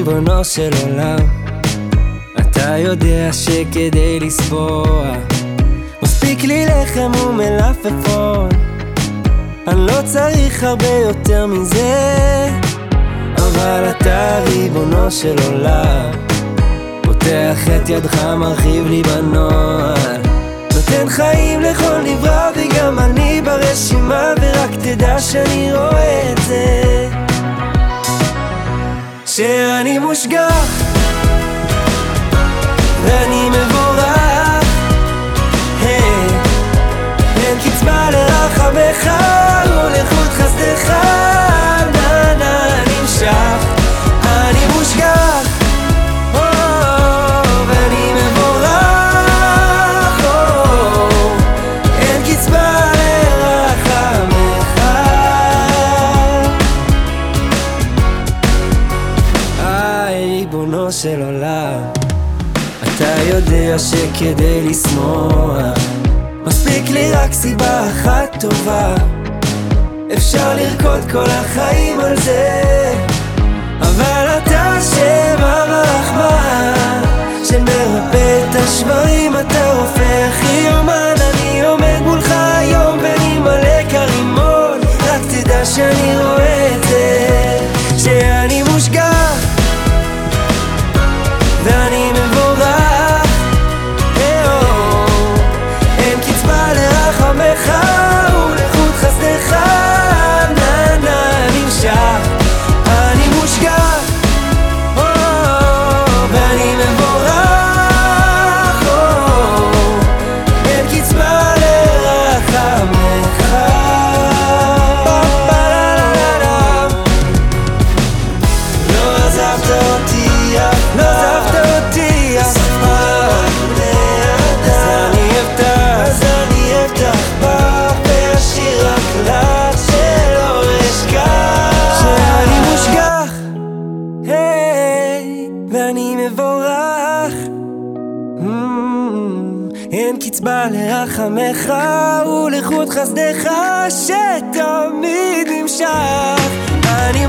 ריבונו של עולם, אתה יודע שכדי לסבוע מספיק לי לחם ומלפפון. אני לא צריך הרבה יותר מזה אבל אתה ריבונו של עולם. פותח את ידך, מרחיב לי בנועל נותן חיים לכל נברא וגם אני ברשימה ורק תדע שאני רואה את זה. שאני מושגח ואני של עולם, אתה יודע שכדי לשמוח, מספיק לי רק סיבה אחת טובה. אפשר לרקוד כל החיים על זה, אבל אתה שם הרחמן, שמרפא את השברים, אתה רופא הכי אומן, אני עומד מולך היום ואני מלא כרימון, רק תדע שאני רואה ואני מבורך. Mm, אין קצבה לרחמך ולחוד חסדך שתמיד נמשך. אני